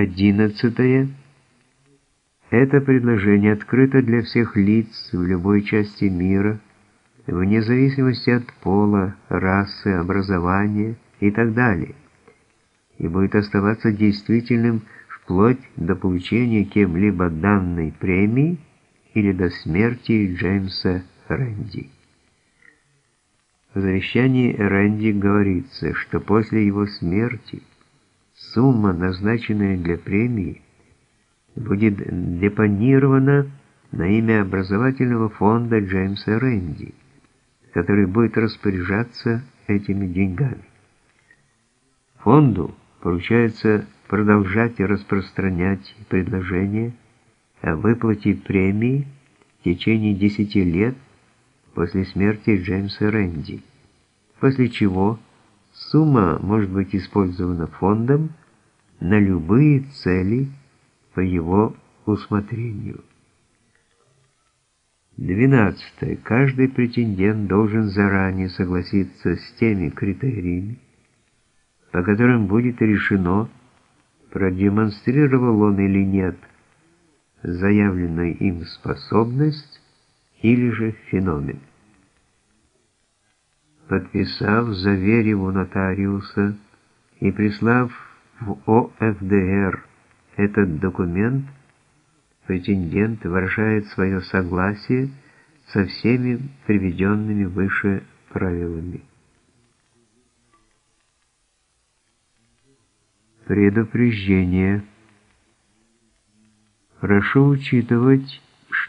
11. Это предложение открыто для всех лиц в любой части мира, вне зависимости от пола, расы, образования и так далее, и будет оставаться действительным вплоть до получения кем-либо данной премии или до смерти Джеймса Рэнди. В завещании Рэнди говорится, что после его смерти сумма, назначенная для премии, будет депонирована на имя образовательного фонда Джеймса Рэнди, который будет распоряжаться этими деньгами. Фонду поручается продолжать распространять предложение о выплате премии в течение 10 лет после смерти Джеймса Рэнди, после чего сумма может быть использована фондом на любые цели по его усмотрению. 12. Каждый претендент должен заранее согласиться с теми критериями, по которым будет решено, продемонстрировал он или нет заявленную им способность или же феномен. Подписав, заверив у нотариуса и прислав в ОФДР этот документ, претендент выражает свое согласие со всеми приведенными выше правилами. Предупреждение. Прошу учитывать,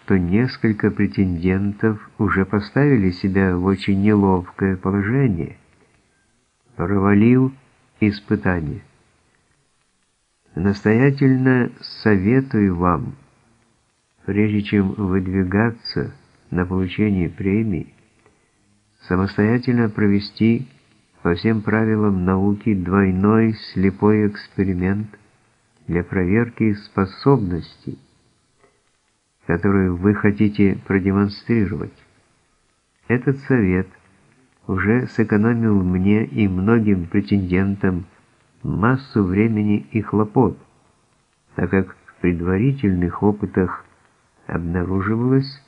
что несколько претендентов уже поставили себя в очень неловкое положение, провалил испытание. Настоятельно советую вам, прежде чем выдвигаться на получение премии, самостоятельно провести по всем правилам науки двойной слепой эксперимент для проверки способностей, которую вы хотите продемонстрировать. Этот совет уже сэкономил мне и многим претендентам массу времени и хлопот, так как в предварительных опытах обнаруживалось,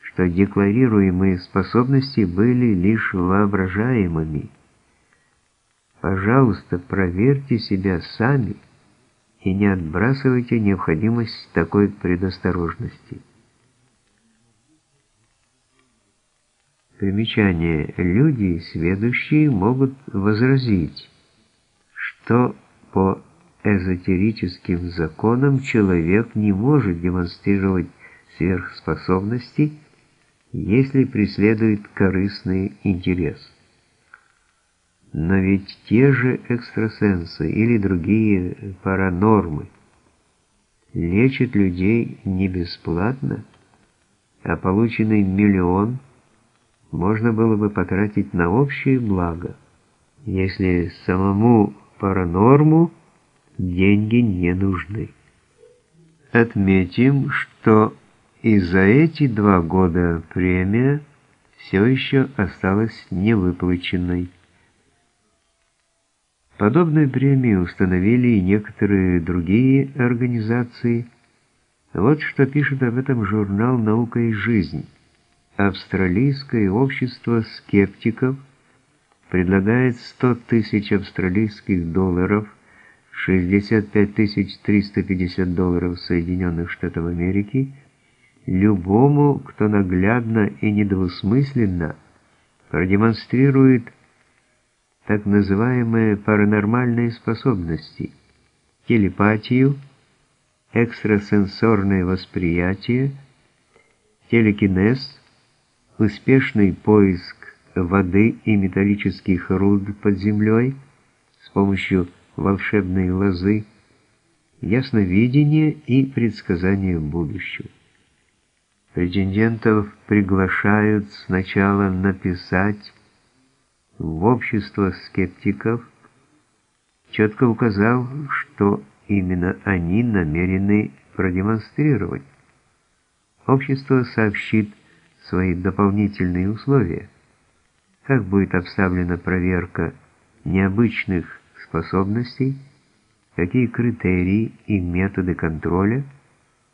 что декларируемые способности были лишь воображаемыми. Пожалуйста, проверьте себя сами и не отбрасывайте необходимость такой предосторожности. Примечание. Люди, сведущие, могут возразить, что по эзотерическим законам человек не может демонстрировать сверхспособности, если преследует корыстный интерес. Но ведь те же экстрасенсы или другие паранормы лечат людей не бесплатно, а полученный миллион можно было бы потратить на общее благо, если самому паранорму деньги не нужны. Отметим, что и за эти два года премия все еще осталась невыплаченной. Подобные премии установили и некоторые другие организации. Вот что пишет об этом журнал «Наука и жизнь». Австралийское общество скептиков предлагает 100 тысяч австралийских долларов, 65 350 долларов Соединенных Штатов Америки, любому, кто наглядно и недвусмысленно продемонстрирует так называемые паранормальные способности, телепатию, экстрасенсорное восприятие, телекинез, успешный поиск воды и металлических руд под землей с помощью волшебной лозы, ясновидение и предсказание будущего. Претендентов приглашают сначала написать в общество скептиков, четко указал, что именно они намерены продемонстрировать. Общество сообщит свои дополнительные условия, как будет обставлена проверка необычных способностей, какие критерии и методы контроля –